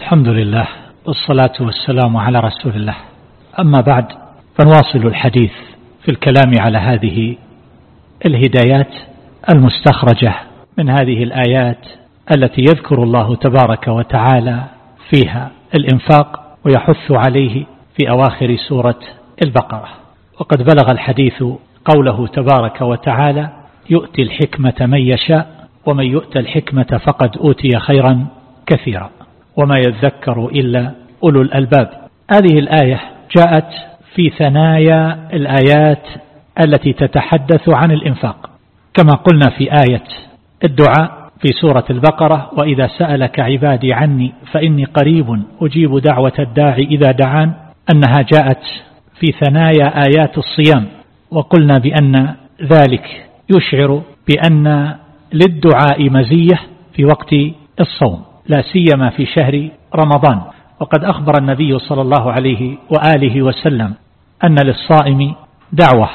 الحمد لله والصلاة والسلام على رسول الله. أما بعد فنواصل الحديث في الكلام على هذه الهدايات المستخرجة من هذه الآيات التي يذكر الله تبارك وتعالى فيها الإنفاق ويحث عليه في أواخر سورة البقرة. وقد بلغ الحديث قوله تبارك وتعالى يؤتي الحكمة من يشاء ومن يؤتى الحكمة فقد أوتي خيرا كثيرا. وما يذكر إلا أولو الألباب. هذه الآية جاءت في ثنايا الآيات التي تتحدث عن الإنفاق. كما قلنا في آية الدعاء في سورة البقرة وإذا سألك عبادي عني فإني قريب أجيب دعوة الداعي إذا دعان أنها جاءت في ثنايا آيات الصيام. وقلنا بأن ذلك يشعر بأن للدعاء مزية في وقت الصوم. لا سيما في شهر رمضان. وقد أخبر النبي صلى الله عليه وآله وسلم أن للصائم دعوة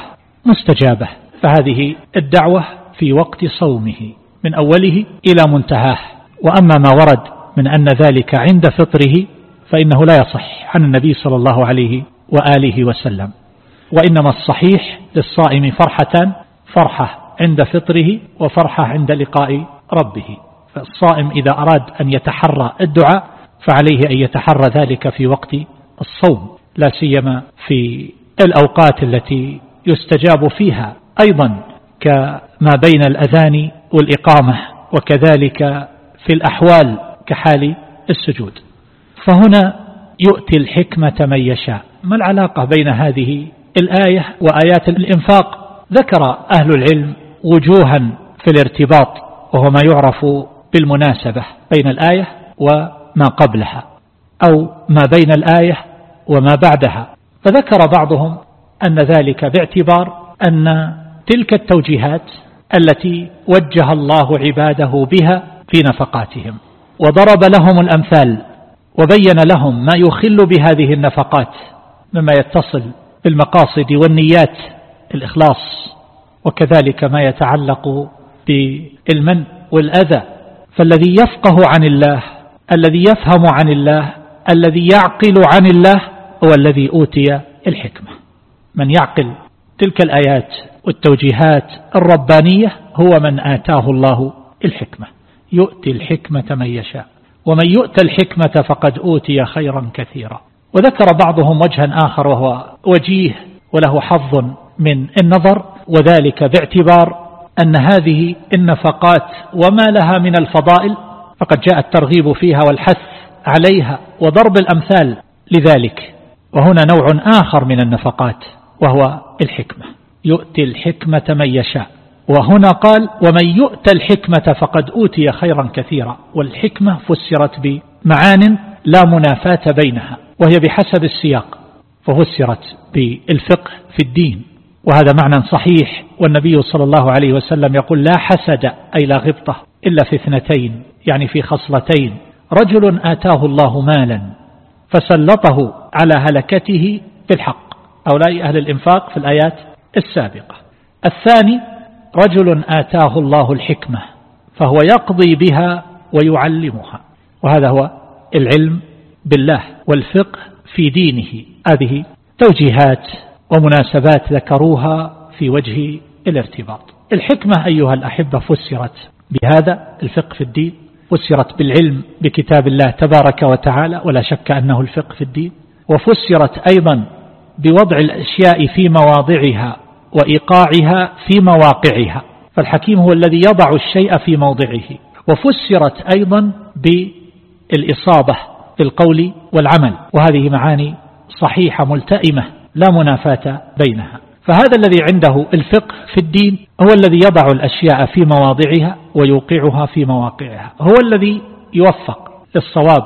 مستجابة فهذه الدعوة في وقت صومه من أوله إلى منتهاه. وأما ما ورد من أن ذلك عند فطره فإنه لا يصح عن النبي صلى الله عليه وآله وسلم. وإنما الصحيح للصائم فرحتان فرحة عند فطره وفرحة عند لقاء ربه. فالصائم إذا أراد أن يتحرى الدعاء فعليه أن يتحرى ذلك في وقت الصوم لا سيما في الأوقات التي يستجاب فيها أيضا كما بين الأذان والإقامة وكذلك في الأحوال كحال السجود. فهنا يؤتي الحكمة من يشاء. ما العلاقة بين هذه الآية وآيات الإنفاق؟ ذكر أهل العلم وجوها في الارتباط وهو ما يعرف بالمناسبة بين الآية وما قبلها أو ما بين الآية وما بعدها. فذكر بعضهم أن ذلك باعتبار أن تلك التوجيهات التي وجه الله عباده بها في نفقاتهم وضرب لهم الأمثال وبين لهم ما يخل بهذه النفقات مما يتصل بالمقاصد والنيات الإخلاص وكذلك ما يتعلق بالمن والأذى. فالذي يفقه عن الله الذي يفهم عن الله الذي يعقل عن الله هو الذي أوتي الحكمة. من يعقل تلك الآيات والتوجيهات الربانية هو من آتاه الله الحكمة. يؤتي الحكمة من يشاء ومن يؤتى الحكمة فقد أوتي خيرا كثيرا. وذكر بعضهم وجها آخر وهو وجيه وله حظ من النظر وذلك باعتبار أن هذه النفقات وما لها من الفضائل فقد جاء الترغيب فيها والحث عليها وضرب الأمثال لذلك. وهنا نوع آخر من النفقات وهو الحكمة. يؤتي الحكمة من يشاء. وهنا قال ومن يؤتى الحكمة فقد أوتي خيرا كثيرا. والحكمة فسرت بمعان لا منافاة بينها وهي بحسب السياق ففسرت بالفقه في الدين. وهذا معنى صحيح. والنبي صلى الله عليه وسلم يقول لا حسد أي لا غبطة إلا في اثنتين يعني في خصلتين. رجل آتاه الله مالا فسلطه على هلكته بالحق. أولاء أهل الإنفاق في الآيات السابقة. الثاني رجل آتاه الله الحكمة فهو يقضي بها ويعلمها. وهذا هو العلم بالله والفقه في دينه. هذه توجيهات ومناسبات ذكروها في وجه الارتباط. الحكمة أيها الأحبة فسرت بهذا الفقه في الدين فسرت بالعلم بكتاب الله تبارك وتعالى ولا شك أنه الفقه في الدين وفسرت أيضا بوضع الأشياء في مواضعها وإيقاعها في مواقعها. فالحكيم هو الذي يضع الشيء في موضعه. وفسرت أيضا بالإصابة في القول والعمل. وهذه معاني صحيحة ملتئمة. لا منافاة بينها. فهذا الذي عنده الفقه في الدين هو الذي يضع الأشياء في مواضعها ويوقعها في مواقعها. هو الذي يوفق للصواب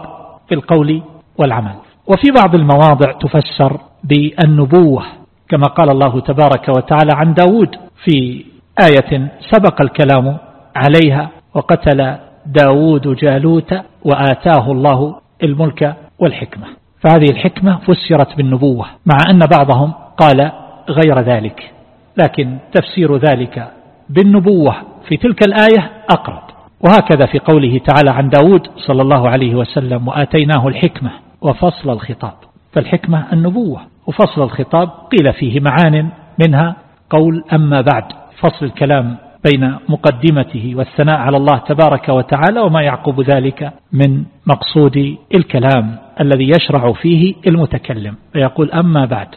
في القول والعمل. وفي بعض المواضع تفسر بالنبوة كما قال الله تبارك وتعالى عن داود في آية سبق الكلام عليها وقتل داود جالوت وآتاه الله الملك والحكمة. فهذه الحكمة فسرت بالنبوة مع أن بعضهم قال غير ذلك لكن تفسير ذلك بالنبوة في تلك الآية أقرب. وهكذا في قوله تعالى عن داود صلى الله عليه وسلم وآتيناه الحكمة وفصل الخطاب فالحكمة النبوة وفصل الخطاب قيل فيه معان منها قول أما بعد فصل الكلام بين مقدمته والثناء على الله تبارك وتعالى وما يعقب ذلك من مقصود الكلام. الذي يشرع فيه المتكلم فيقول أما بعد.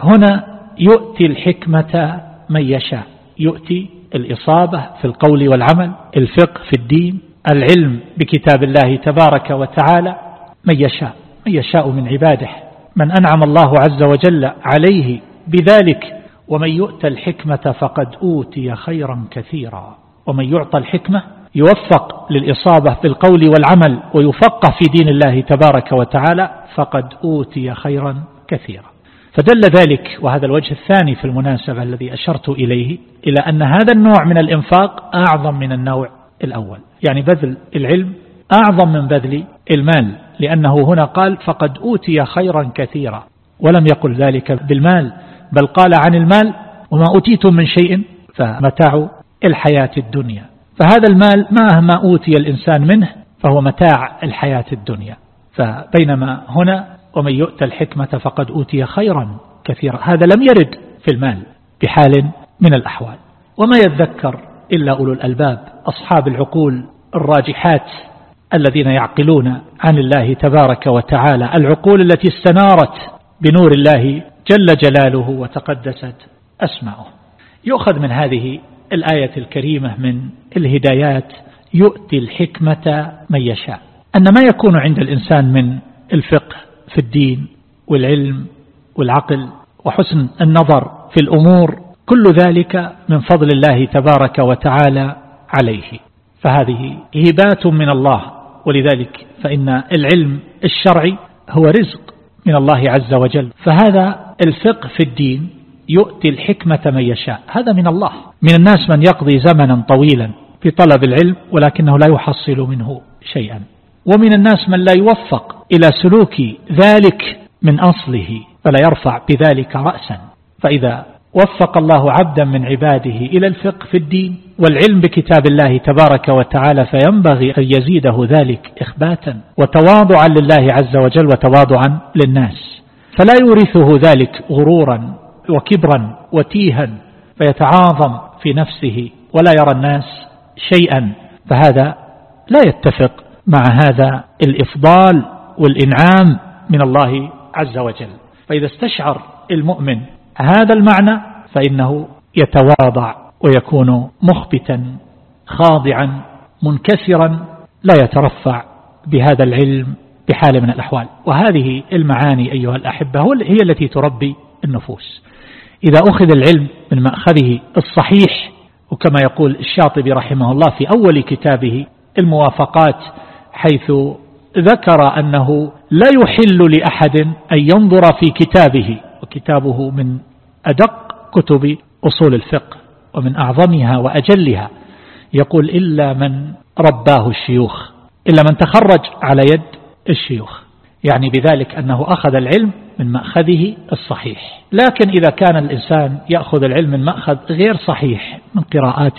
هنا يؤتي الحكمة من يشاء يؤتي الإصابة في القول والعمل الفقه في الدين العلم بكتاب الله تبارك وتعالى من يشاء من يشاء من عباده. من أنعم الله عز وجل عليه بذلك ومن يؤتى الحكمة فقد أوتي خيرا كثيرا. ومن يعطى الحكمة يوفق للإصابة في القول والعمل ويفقه في دين الله تبارك وتعالى فقد أوتي خيرا كثيرا. فدل ذلك وهذا الوجه الثاني في المناسبة الذي أشرت إليه إلى أن هذا النوع من الإنفاق أعظم من النوع الأول. يعني بذل العلم أعظم من بذل المال لأنه هنا قال فقد أوتي خيرا كثيرا ولم يقل ذلك بالمال بل قال عن المال وما أوتيتم من شيء فمتاع الحياة الدنيا فهذا المال مهما أوتي الإنسان منه فهو متاع الحياة الدنيا. فبينما هنا ومن يؤتى الحكمة فقد أوتي خيرا كثيرا. هذا لم يرد في المال بحال من الأحوال. وما يذكر إلا أولو الألباب أصحاب العقول الراجحات الذين يعقلون عن الله تبارك وتعالى. العقول التي استنارت بنور الله جل جلاله وتقدست أسماؤه. يؤخذ من هذه الآية الكريمة من الهدايات يؤتي الحكمة من يشاء. أن ما يكون عند الإنسان من الفقه في الدين والعلم والعقل وحسن النظر في الأمور كل ذلك من فضل الله تبارك وتعالى عليه. فهذه هبات من الله ولذلك فإن العلم الشرعي هو رزق من الله عز وجل. فهذا الفقه في الدين يؤتي الحكمة من يشاء. هذا من الله. من الناس من يقضي زمنا طويلا في طلب العلم ولكنه لا يحصل منه شيئا. ومن الناس من لا يوفق إلى سلوك ذلك من أصله فلا يرفع بذلك رأسا. فإذا وفق الله عبدا من عباده إلى الفقه في الدين والعلم بكتاب الله تبارك وتعالى فينبغي أن يزيده ذلك إخباتا وتواضعا لله عز وجل وتواضعا للناس. فلا يورثه ذلك غرورا. وكبرا وتيها فيتعاظم في نفسه ولا يرى الناس شيئا فهذا لا يتفق مع هذا الإفضال والإنعام من الله عز وجل. فإذا استشعر المؤمن هذا المعنى فإنه يتواضع ويكون مخبتا خاضعا منكسرا لا يترفع بهذا العلم بحال من الأحوال. وهذه المعاني أيها الأحبة هي التي تربي النفوس. إذا أخذ العلم من مأخذه الصحيح وكما يقول الشاطبي رحمه الله في أول كتابه الموافقات حيث ذكر أنه لا يحل لأحد أن ينظر في كتابه وكتابه من أدق كتب أصول الفقه ومن أعظمها وأجلها. يقول إلا من رباه الشيوخ إلا من تخرج على يد الشيوخ. يعني بذلك أنه أخذ العلم من مأخذه الصحيح. لكن إذا كان الإنسان يأخذ العلم من مأخذ غير صحيح من قراءات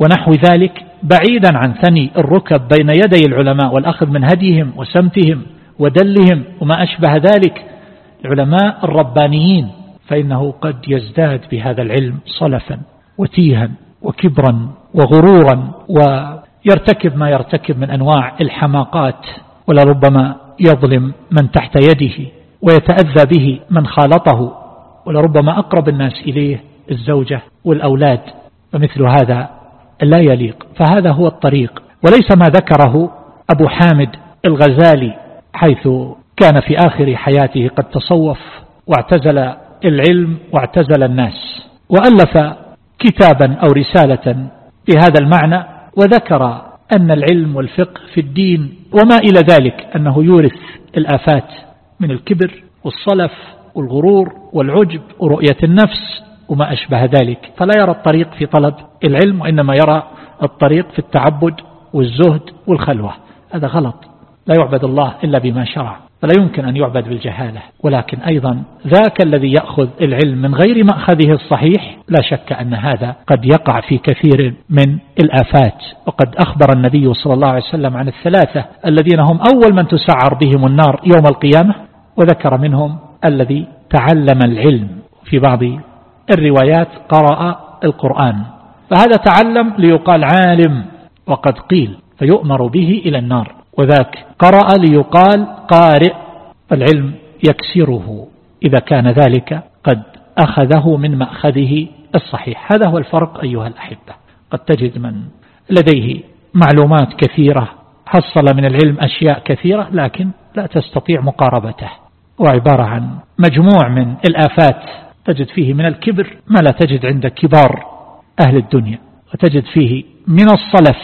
ونحو ذلك بعيدا عن ثني الركب بين يدي العلماء والأخذ من هديهم وسمتهم ودلهم وما أشبه ذلك العلماء الربانيين فإنه قد يزداد بهذا العلم صلفا وتيها وكبرا وغرورا ويرتكب ما يرتكب من أنواع الحماقات ولربما يظلم من تحت يده. ويتأذى به من خالطه ولربما أقرب الناس إليه الزوجة والأولاد فمثل هذا لا يليق. فهذا هو الطريق. وليس ما ذكره أبو حامد الغزالي حيث كان في آخر حياته قد تصوف واعتزل العلم واعتزل الناس وألف كتابا أو رسالة بهذا المعنى وذكر أن العلم والفقه في الدين وما إلى ذلك أنه يورث الآفات. من الكبر والصلف والغرور والعجب ورؤية النفس وما أشبه ذلك. فلا يرى الطريق في طلب العلم وإنما يرى الطريق في التعبد والزهد والخلوة. هذا غلط. لا يعبد الله إلا بما شرع. فلا يمكن أن يعبد بالجهالة. ولكن أيضا ذاك الذي يأخذ العلم من غير مأخذه الصحيح لا شك أن هذا قد يقع في كثير من الآفات. وقد أخبر النبي صلى الله عليه وسلم عن الثلاثة الذين هم أول من تسعر بهم النار يوم القيامة وذكر منهم الذي تعلم العلم. في بعض الروايات قرأ القرآن فهذا تعلم ليقال عالم وقد قيل فيؤمر به إلى النار. وذاك قرأ ليقال قارئ فالعلم يكسره. إذا كان ذلك قد أخذه من مأخذه الصحيح. هذا هو الفرق أيها الأحبة. قد تجد من لديه معلومات كثيرة حصل من العلم أشياء كثيرة لكن لا تستطيع مقاربته. وعبارة عن مجموع من الآفات تجد فيه من الكبر ما لا تجد عند كبار أهل الدنيا وتجد فيه من الصلف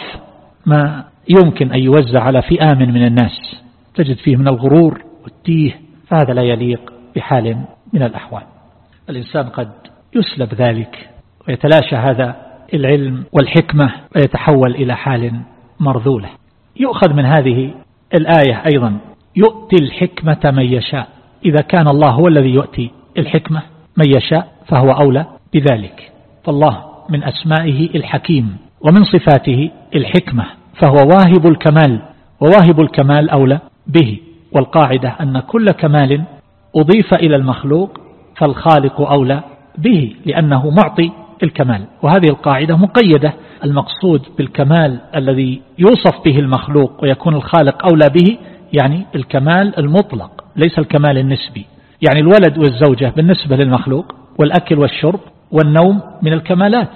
ما يمكن أن يوزع على فئام من الناس. تجد فيه من الغرور والتيه فهذا لا يليق بحال من الأحوال. الإنسان قد يسلب ذلك ويتلاشى هذا العلم والحكمة ويتحول إلى حال مرذولة. يؤخذ من هذه الآية أيضا يؤتي الحكمة من يشاء. إذا كان الله هو الذي يؤتي الحكمة من يشاء فهو أولى بذلك. فالله من أسمائه الحكيم ومن صفاته الحكمة. فهو واهب الكمال وواهب الكمال أولى به والقاعدة أن كل كمال أضيف إلى المخلوق فالخالق أولى به لأنه معطي الكمال. وهذه القاعدة مقيدة المقصود بالكمال الذي يوصف به المخلوق ويكون الخالق أولى به يعني الكمال المطلق ليس الكمال النسبي. يعني الولد والزوجة بالنسبة للمخلوق والأكل والشرب والنوم من الكمالات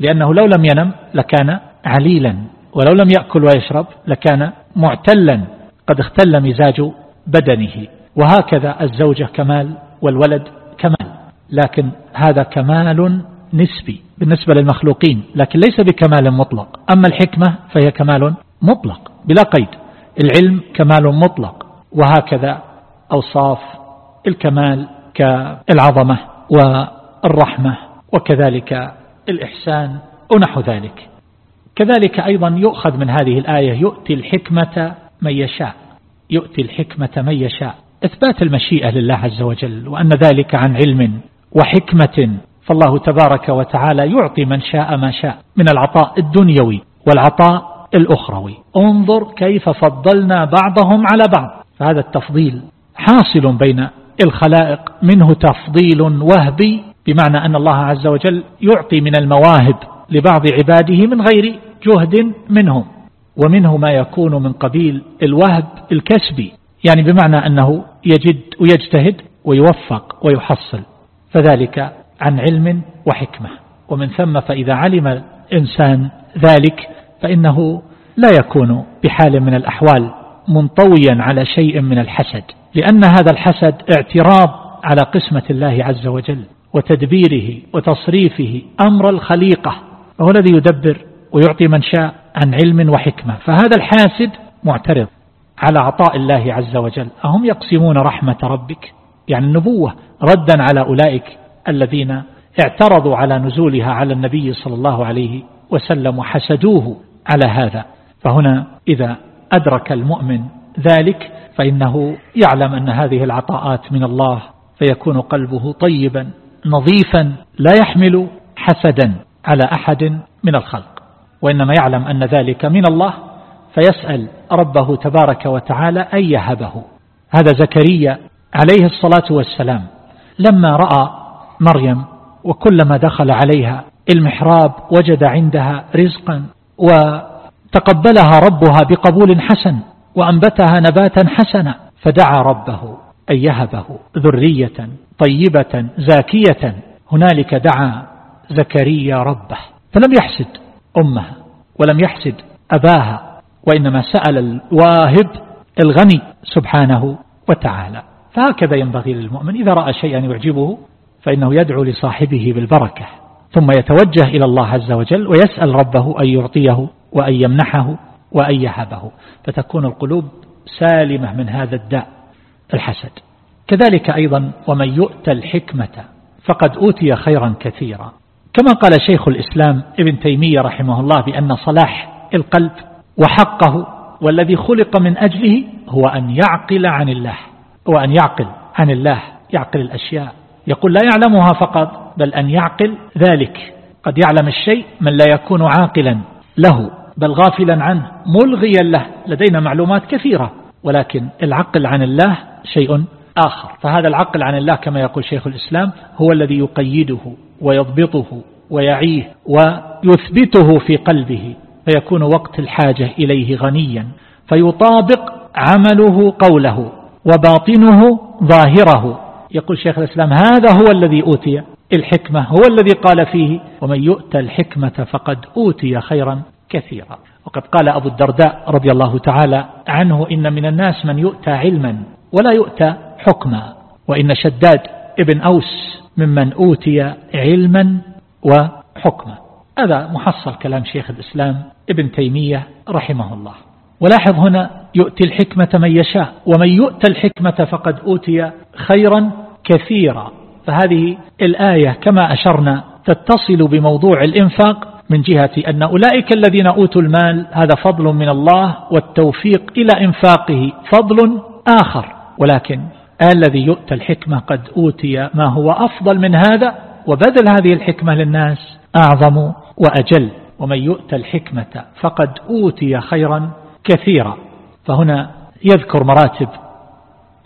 لأنه لو لم ينم لكان عليلا. ولو لم يأكل ويشرب لكان معتلا قد اختل مزاج بدنه. وهكذا الزوجة كمال والولد كمال. لكن هذا كمال نسبي بالنسبة للمخلوقين لكن ليس بكمال مطلق. أما الحكمة فهي كمال مطلق بلا قيد. العلم كمال مطلق. وهكذا أوصاف الكمال كالعظمة والرحمة وكذلك الإحسان ونحو ذلك. كذلك أيضا يؤخذ من هذه الآية يؤتي الحكمة من يشاء يؤتي الحكمة من يشاء. إثبات المشيئة لله عز وجل وأن ذلك عن علم وحكمة فالله تبارك وتعالى يعطي من شاء ما شاء من العطاء الدنيوي والعطاء الأخروي. انظر كيف فضلنا بعضهم على بعض. فهذا التفضيل حاصل بين الخلائق منه تفضيل وهبي بمعنى أن الله عز وجل يعطي من المواهب لبعض عباده من غير جهد منهم ومنه ما يكون من قبيل الوهب الكسبي يعني بمعنى أنه يجد ويجتهد ويوفق ويحصل فذلك عن علم وحكمة. ومن ثم فإذا علم الإنسان ذلك فإنه لا يكون بحال من الأحوال منطويا على شيء من الحسد لأن هذا الحسد اعتراض على قسمة الله عز وجل وتدبيره وتصريفه أمر الخليقة وهو الذي يدبر ويعطي من شاء عن علم وحكمة. فهذا الحاسد معترض على عطاء الله عز وجل. أهم يقسمون رحمة ربك؟ يعني النبوة ردا على أولئك الذين اعترضوا على نزولها على النبي صلى الله عليه وسلم وحسدوه على هذا. فهنا إذا أدرك المؤمن ذلك فإنه يعلم أن هذه العطاءات من الله فيكون قلبه طيبا نظيفا لا يحمل حسدا على أحد من الخلق. وإنما يعلم أن ذلك من الله فيسأل ربه تبارك وتعالى أن يهبه. هذا زكريا عليه الصلاة والسلام لما رأى مريم وكلما دخل عليها المحراب وجد عندها رزقا وتقبلها ربها بقبول حسن وأنبتها نباتا حسنا فدعا ربه أن يهبه. ذرية طيبة زاكية هنالك دعا زكريا ربه. فلم يحسد. أمها ولم يحسد أباها وإنما سأل الواهب الغني سبحانه وتعالى. فهكذا ينبغي للمؤمن إذا رأى شيئا يعجبه فإنه يدعو لصاحبه بالبركة. ثم يتوجه إلى الله عز وجل ويسأل ربه أن يعطيه وأن يمنحه وأن يهبه. فتكون القلوب سالمة من هذا الداء الحسد. كذلك أيضا ومن يؤتى الحكمة فقد أوتي خيرا كثيرا. كما قال شيخ الإسلام ابن تيمية رحمه الله بأن صلاح القلب وحقه والذي خلق من أجله هو أن يعقل عن الله هو أن يعقل عن الله يعقل الأشياء. يقول لا يعلمها فقط بل أن يعقل ذلك. قد يعلم الشيء من لا يكون عاقلا له بل غافلا عنه ملغيا له. لدينا معلومات كثيرة ولكن العقل عن الله شيء آخر. فهذا العقل عن الله كما يقول شيخ الإسلام هو الذي يقيده ويضبطه ويعيه ويثبته في قلبه فيكون وقت الحاجة إليه غنيا فيطابق عمله قوله وباطنه ظاهره. يقول شيخ الإسلام هذا هو الذي أوتي الحكمة هو الذي قال فيه ومن يؤتى الحكمة فقد أوتي خيرا كثيرا. وقد قال أبو الدرداء رضي الله تعالى عنه إن من الناس من يؤتى علما ولا يؤتى حكما. وإن شداد ابن أوس ممن أوتي علما وحكما. هذا محصل كلام شيخ الإسلام ابن تيمية رحمه الله. ولاحظ هنا يؤتي الحكمة من يشاء ومن يؤتى الحكمة فقد أوتي خيرا كثيرا. فهذه الآية كما أشرنا تتصل بموضوع الإنفاق من جهة أن أولئك الذين أوتوا المال هذا فضل من الله والتوفيق إلى إنفاقه فضل آخر. ولكن الذي يؤتى الحكمة قد أوتي ما هو أفضل من هذا وبذل هذه الحكمة للناس أعظم وأجل. ومن يؤتى الحكمة فقد أوتي خيرا كثيرا. فهنا يذكر مراتب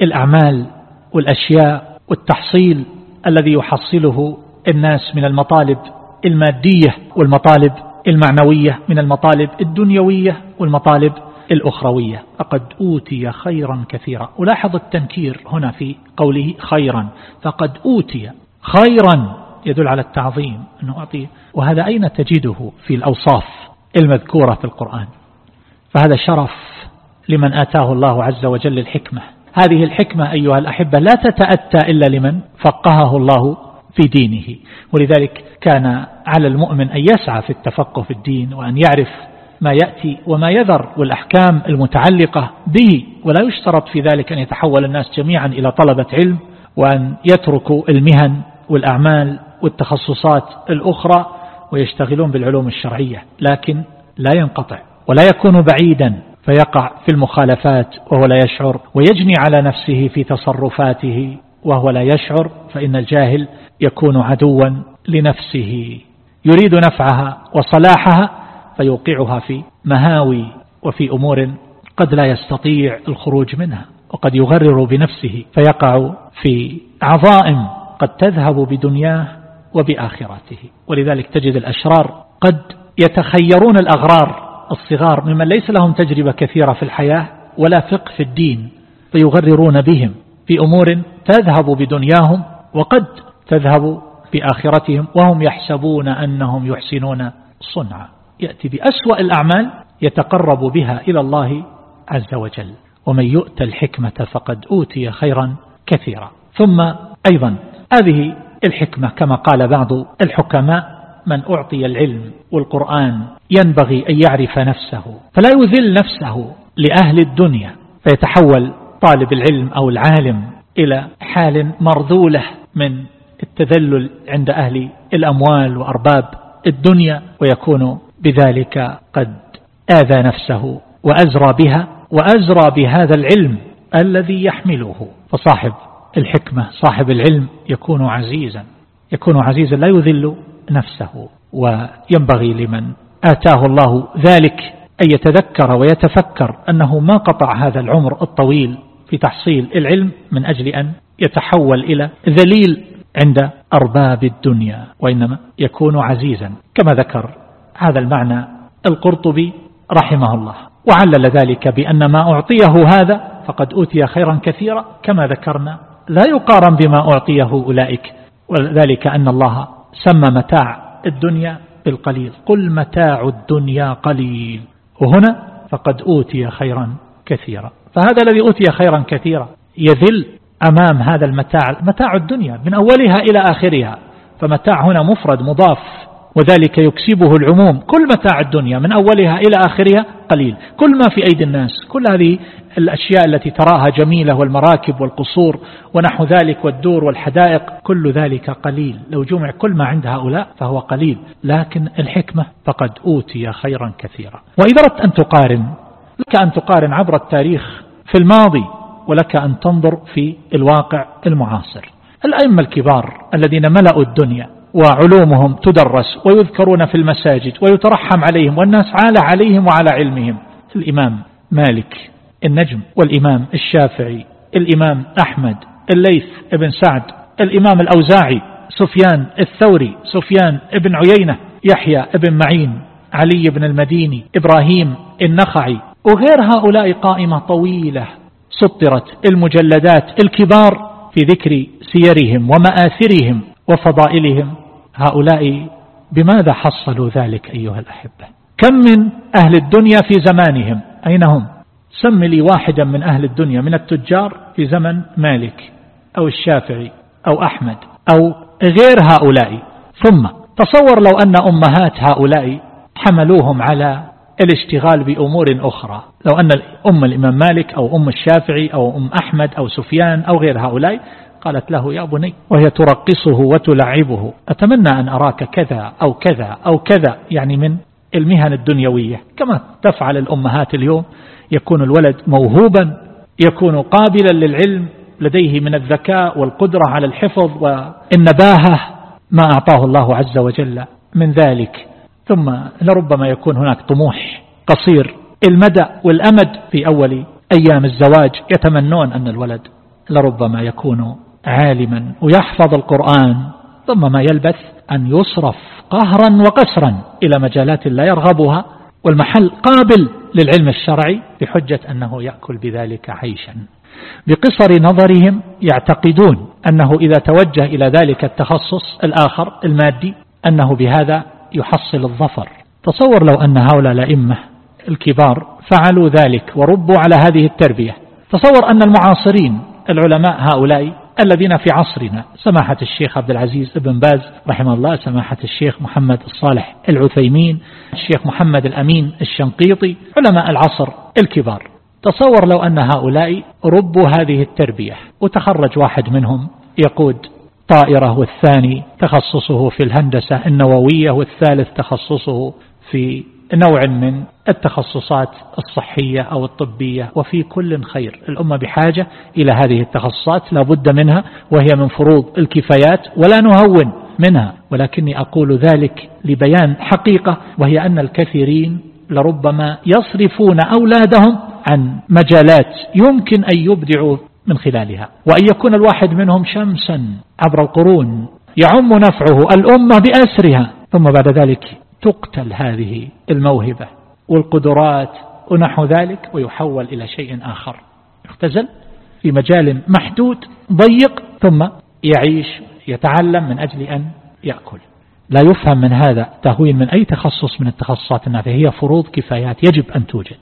الأعمال والأشياء والتحصيل الذي يحصله الناس من المطالب المادية والمطالب المعنوية من المطالب الدنيوية والمطالب الأخروية. فقد أوتي خيرا كثيرا. ألاحظ التنكير هنا في قوله خيرا فقد أوتي خيرا يدل على التعظيم أنه أعطي. وهذا أين تجده في الأوصاف المذكورة في القرآن؟ فهذا شرف لمن آتاه الله عز وجل الحكمة. هذه الحكمة أيها الأحبة لا تتأتى إلا لمن فقهه الله في دينه. ولذلك كان على المؤمن أن يسعى في التفقه في الدين وأن يعرف ما يأتي وما يذر والأحكام المتعلقة به ولا يشترط في ذلك أن يتحول الناس جميعا إلى طلبة علم وأن يتركوا المهن والأعمال والتخصصات الأخرى ويشتغلون بالعلوم الشرعية لكن لا ينقطع ولا يكون بعيدا فيقع في المخالفات وهو لا يشعر ويجني على نفسه في تصرفاته وهو لا يشعر فإن الجاهل يكون عدوا لنفسه يريد نفعها وصلاحها فيوقعها في مهاوي وفي أمور قد لا يستطيع الخروج منها وقد يغرر بنفسه فيقع في عظائم قد تذهب بدنياه وبآخرته ولذلك تجد الأشرار قد يتخيرون الأغرار الصغار ممن ليس لهم تجربة كثيرة في الحياة ولا فقه في الدين فيغررون بهم في أمور تذهب بدنياهم وقد تذهب بآخرتهم وهم يحسبون أنهم يحسنون صنعا. يأتي بأسوأ الأعمال يتقرب بها إلى الله عز وجل. ومن يؤتى الحكمة فقد أوتي خيرا كثيرا. ثم أيضا هذه الحكمة كما قال بعض الحكماء من أعطي العلم والقرآن ينبغي أن يعرف نفسه فلا يذل نفسه لأهل الدنيا. فيتحول طالب العلم أو العالم إلى حال مرذولة من التذلل عند أهل الأموال وأرباب الدنيا ويكون بذلك قد آذى نفسه وأزرى بها وأزرى بهذا العلم الذي يحمله. فصاحب الحكمة صاحب العلم يكون عزيزا يكون عزيزا لا يذل نفسه وينبغي لمن آتاه الله ذلك أن يتذكر ويتفكر أنه ما قطع هذا العمر الطويل في تحصيل العلم من أجل أن يتحول إلى ذليل عند أرباب الدنيا وإنما يكون عزيزا كما ذكر هذا المعنى القرطبي رحمه الله. وعلل ذلك بأن ما أعطيه هذا فقد أوتي خيرا كثيرا كما ذكرنا لا يقارن بما أعطيه أولئك. وذلك أن الله سمى متاع الدنيا بالقليل. قل متاع الدنيا قليل. وهنا فقد أوتي خيرا كثيرا. فهذا الذي أوتي خيرا كثيرا يذل أمام هذا المتاع متاع الدنيا من أولها إلى آخرها. فمتاع هنا مفرد مضاف وذلك يكسبه العموم. كل متاع الدنيا من أولها إلى آخرها قليل. كل ما في أيدي الناس. كل هذه الأشياء التي تراها جميلة والمراكب والقصور ونحو ذلك والدور والحدائق كل ذلك قليل. لو جمع كل ما عند هؤلاء فهو قليل. لكن الحكمة فقد أوتي خيرا كثيرا. وإذا أردت أن تقارن لك أن تقارن عبر التاريخ في الماضي ولك أن تنظر في الواقع المعاصر. الأئمة الكبار الذين ملأوا الدنيا وعلومهم تدرس ويذكرون في المساجد ويترحم عليهم والناس عال عليهم وعلى علمهم. الإمام مالك النجم والإمام الشافعي الإمام أحمد الليث بن سعد الإمام الأوزاعي سفيان الثوري سفيان بن عيينة يحيى بن معين علي بن المديني إبراهيم النخعي وغير هؤلاء قائمة طويلة سطرت المجلدات الكبار في ذكر سيرهم ومآثرهم وفضائلهم. هؤلاء بماذا حصلوا ذلك أيها الأحبة؟ كم من أهل الدنيا في زمانهم؟ أين هم؟ سم لي واحدا من أهل الدنيا من التجار في زمن مالك أو الشافعي أو أحمد أو غير هؤلاء. ثم تصور لو أن أمهات هؤلاء حملوهم على الاشتغال بأمور أخرى. لو أن أم الإمام مالك أو أم الشافعي أو أم أحمد أو سفيان أو غير هؤلاء قالت له يا بني وهي ترقصه وتلعبه. أتمنى أن أراك كذا أو كذا أو كذا. يعني من المهن الدنيوية. كما تفعل الأمهات اليوم. يكون الولد موهوبا. يكون قابلا للعلم. لديه من الذكاء والقدرة على الحفظ والنباهة. ما أعطاه الله عز وجل من ذلك. ثم لربما يكون هناك طموح قصير. المدى والأمد في أول أيام الزواج. يتمنون أن الولد لربما يكون عالما ويحفظ القرآن ثم ما يلبث أن يصرف قهرا وقسرا إلى مجالات لا يرغبها والمحل قابل للعلم الشرعي بحجة أنه يأكل بذلك عيشا. بقصر نظرهم يعتقدون أنه إذا توجه إلى ذلك التخصص الآخر المادي أنه بهذا يحصل الظفر. تصور لو أن هؤلاء الأئمة الكبار فعلوا ذلك وربوا على هذه التربية. تصور أن المعاصرين العلماء هؤلاء الذين في عصرنا سماحة الشيخ عبد العزيز بن باز رحمه الله سماحة الشيخ محمد الصالح العثيمين الشيخ محمد الأمين الشنقيطي علماء العصر الكبار. تصور لو أن هؤلاء ربوا هذه التربية وتخرج واحد منهم يقود طائرة والثاني تخصصه في الهندسة النووية والثالث تخصصه في نوع من التخصصات الصحية أو الطبية وفي كل خير. الأمة بحاجة إلى هذه التخصصات لا بد منها وهي من فروض الكفايات ولا نهون منها. ولكني أقول ذلك لبيان حقيقة وهي أن الكثيرين لربما يصرفون أولادهم عن مجالات يمكن أن يبدعوا من خلالها. وأن يكون الواحد منهم شمسا عبر القرون يعم نفعه الأمة بأسرها. ثم بعد ذلك تقتل هذه الموهبة والقدرات ونحو ذلك ويحول إلى شيء آخر. يختزل في مجال محدود ضيق ثم يعيش يتعلم من أجل أن يأكل. لا يفهم من هذا تهوين من أي تخصص من التخصصات النافعة هي فروض كفايات يجب أن توجد.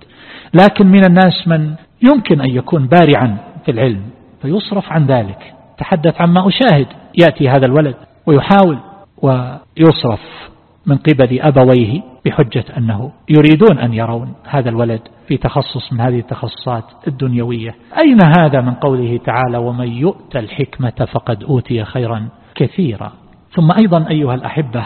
لكن من الناس من يمكن أن يكون بارعا في العلم فيصرف عن ذلك. تحدث عما أشاهد. يأتي هذا الولد ويحاول ويصرف. من قبل أبويه بحجة أنه يريدون أن يرون هذا الولد في تخصص من هذه التخصصات الدنيوية. أين هذا من قوله تعالى ومن يؤت الحكمة فقد أوتي خيرا كثيرا؟ ثم أيضا أيها الأحبة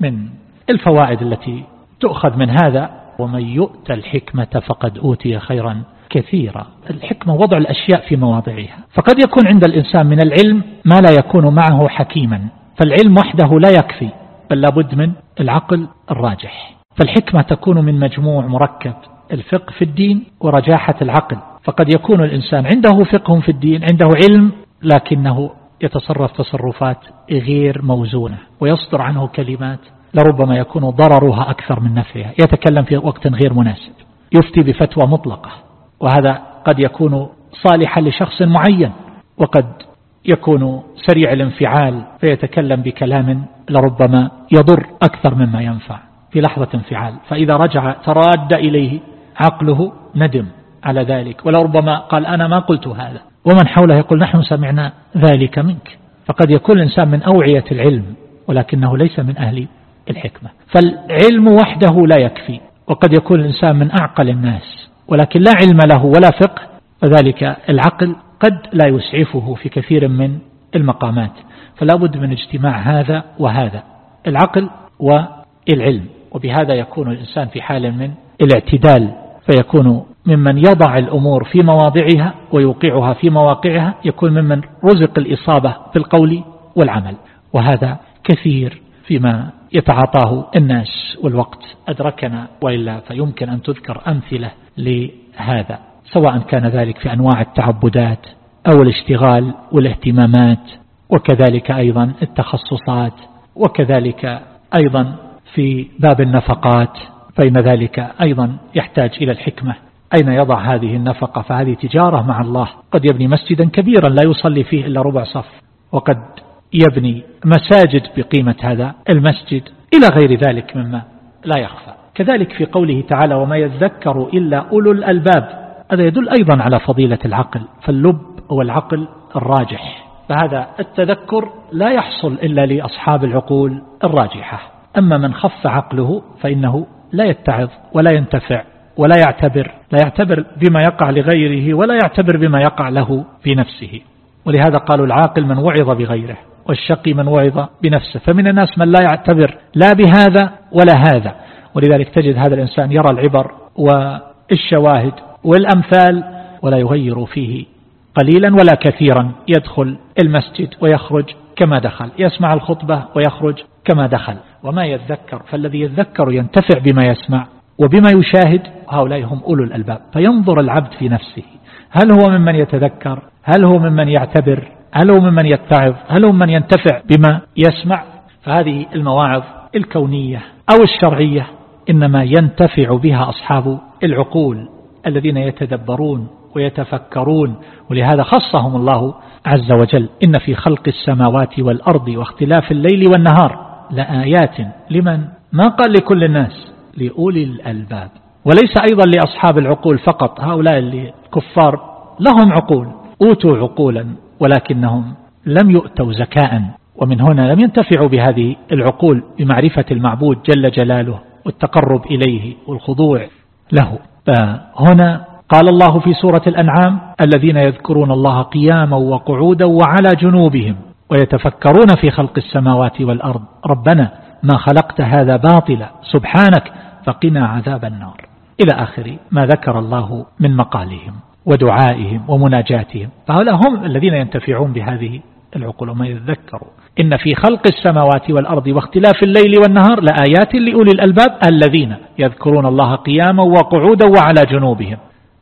من الفوائد التي تؤخذ من هذا ومن يؤت الحكمة فقد أوتي خيرا كثيرا. الحكمة وضع الأشياء في مواضعها. فقد يكون عند الإنسان من العلم ما لا يكون معه حكيما. فالعلم وحده لا يكفي بل لابد من العقل الراجح. فالحكمة تكون من مجموع مركب الفقه في الدين ورجاحة العقل. فقد يكون الإنسان عنده فقه في الدين عنده علم لكنه يتصرف تصرفات غير موزونة ويصدر عنه كلمات لربما يكون ضررها أكثر من نفعها. يتكلم في وقت غير مناسب يفتي بفتوى مطلقة. وهذا قد يكون صالحا لشخص معين وقد يكون سريع الانفعال فيتكلم بكلام لربما يضر أكثر مما ينفع في لحظة انفعال. فإذا رجع تراد إليه عقله ندم على ذلك. ولربما قال أنا ما قلت هذا. ومن حوله يقول نحن سمعنا ذلك منك. فقد يكون الإنسان من أوعية العلم ولكنه ليس من أهل الحكمة. فالعلم وحده لا يكفي وقد يكون الإنسان من أعقل الناس ولكن لا علم له ولا فقه فذلك العقل قد لا يسعفه في كثير من المقامات. فلا بد من اجتماع هذا وهذا العقل والعلم. وبهذا يكون الإنسان في حال من الاعتدال فيكون ممن يضع الأمور في مواضعها ويوقعها في مواقعها يكون ممن رزق الإصابة في القول والعمل. وهذا كثير فيما يتعاطاه الناس والوقت. أدركنا وإلا فيمكن أن تذكر أمثلة لهذا سواء كان ذلك في أنواع التعبدات أو الاشتغال والاهتمامات. وكذلك أيضا التخصصات وكذلك أيضا في باب النفقات فإن ذلك أيضا يحتاج إلى الحكمة. أين يضع هذه النفقة؟ فهذه تجارة مع الله. قد يبني مسجدا كبيرا لا يصلي فيه إلا ربع صف. وقد يبني مساجد بقيمة هذا المسجد إلى غير ذلك مما لا يخفى. كذلك في قوله تعالى وما يذكر إلا أولو الألباب هذا يدل أيضا على فضيلة العقل فاللب هو العقل الراجح. فهذا التذكر لا يحصل إلا لأصحاب العقول الراجحة. أما من خف عقله فإنه لا يتعظ ولا ينتفع ولا يعتبر لا يعتبر بما يقع لغيره ولا يعتبر بما يقع له في نفسه. ولهذا قالوا العاقل من وعظ بغيره والشقي من وعظ بنفسه. فمن الناس من لا يعتبر لا بهذا ولا هذا. ولذلك تجد هذا الإنسان يرى العبر والشواهد والأمثال ولا يغير فيه قليلا ولا كثيرا يدخل المسجد ويخرج كما دخل يسمع الخطبة ويخرج كما دخل. وما يتذكر فالذي يتذكر ينتفع بما يسمع وبما يشاهد هؤلاء هم أولو الألباب. فينظر العبد في نفسه هل هو ممن يتذكر؟ هل هو ممن يعتبر؟ هل هو ممن يتعظ؟ هل هو ممن ينتفع بما يسمع؟ فهذه المواعظ الكونية أو الشرعية إنما ينتفع بها أصحاب العقول الذين يتدبرون ويتفكرون. ولهذا خصهم الله عز وجل إن في خلق السماوات والأرض واختلاف الليل والنهار لآيات لمن؟ ما قال لكل الناس؟ لأولي الألباب. وليس أيضا لأصحاب العقول فقط هؤلاء الكفار لهم عقول أوتوا عقولا ولكنهم لم يؤتوا زكاء. ومن هنا لم ينتفعوا بهذه العقول بمعرفة المعبود جل جلاله والتقرب إليه والخضوع له. فهنا قال الله في سورة الأنعام الذين يذكرون الله قياما وقعودا وعلى جنوبهم ويتفكرون في خلق السماوات والأرض. ربنا ما خلقت هذا باطلا سبحانك فقنا عذاب النار. إلى آخر ما ذكر الله من مقالهم ودعائهم ومناجاتهم. فهؤلاء هم الذين ينتفعون بهذه العقول. وما يذكروا إن في خلق السماوات والأرض واختلاف الليل والنهار لآيات لأولي الألباب الذين يذكرون الله قياما وقعودا وعلى جنوبهم.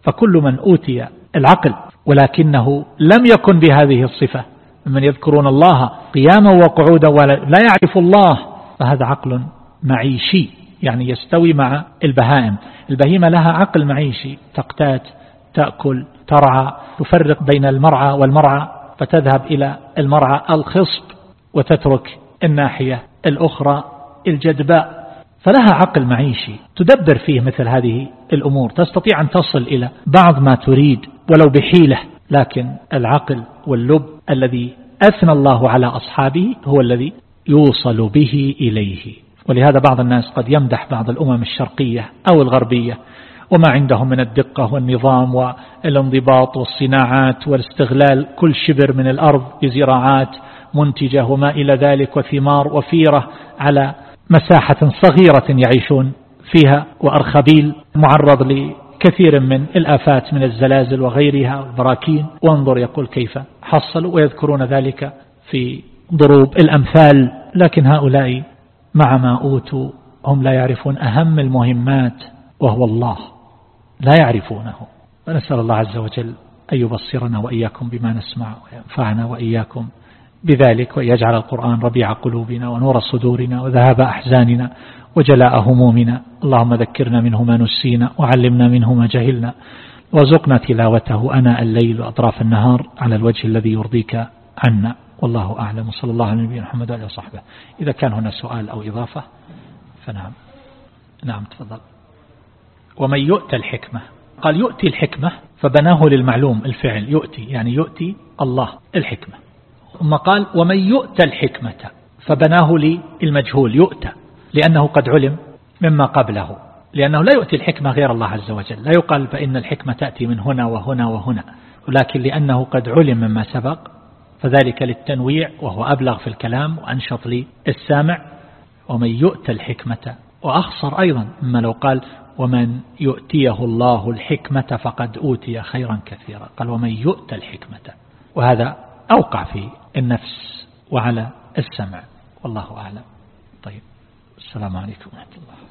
فكل من أوتي العقل ولكنه لم يكن بهذه الصفة. من يذكرون الله قياما وقعودا ولا يعرف الله فهذا عقل معيشي يعني يستوي مع البهائم. البهيمة لها عقل معيشي تقتات تأكل ترعى تفرق بين المرعى والمرعى فتذهب إلى المرعى الخصب وتترك الناحية الأخرى الجدباء. فلها عقل معيشي تدبر فيه مثل هذه الأمور تستطيع أن تصل إلى بعض ما تريد ولو بحيلة لكن العقل واللب الذي أثنى الله على أصحابه هو الذي يوصل به إليه. ولهذا بعض الناس قد يمدح بعض الأمم الشرقية أو الغربية وما عندهم من الدقة والنظام والانضباط والصناعات والاستغلال كل شبر من الأرض بزراعات منتجة وما إلى ذلك وثمار وفيرة على مساحة صغيرة يعيشون فيها وأرخبيل معرض لكثير من الآفات من الزلازل وغيرها والبراكين وانظر يقول كيف حصلوا ويذكرون ذلك في ضروب الأمثال. لكن هؤلاء مع ما أوتوا هم لا يعرفون أهم المهمات وهو الله. لا يعرفونه. ونسأل الله عز وجل أن يبصرنا وإياكم بما نسمع وينفعنا وإياكم بذلك ويجعل القرآن ربيع قلوبنا ونور صدورنا وذهاب أحزاننا وجلاء همومنا. اللهم ذكرنا منه ما نسينا وعلمنا منه ما جهلنا وزقنا تلاوته أنا الليل وأطراف النهار على الوجه الذي يرضيك عنا. والله أعلم. صلى الله على نبينا محمد وعلى وصحبه. إذا كان هنا سؤال أو إضافة فنعم. نعم تفضل. ومن يؤتى الحكمة؟ قال يؤتي الحكمة فبناه للمعلوم الفعل يؤتي يعني يؤتي الله الحكمة. ثم قال ومن يؤتى الحكمة فبناه للمجهول يؤتى لأنه قد علم مما قبله لأنه لا يؤتي الحكمة غير الله عز وجل لا يقال فإن الحكمة تأتي من هنا وهنا وهنا ولكن لأنه قد علم مما سبق فذلك للتنويع وهو أبلغ في الكلام وأنشط للسامع. ومن يؤتى الحكمة وأخصر أيضا مما لو قال ومن يؤتيه الله الحكمة فقد أوتي خيرا كثيرا قال ومن يؤتى الحكمة وهذا أوقع في النفس وعلى السمع. والله أعلم. طيب السلام عليكم ورحمة الله.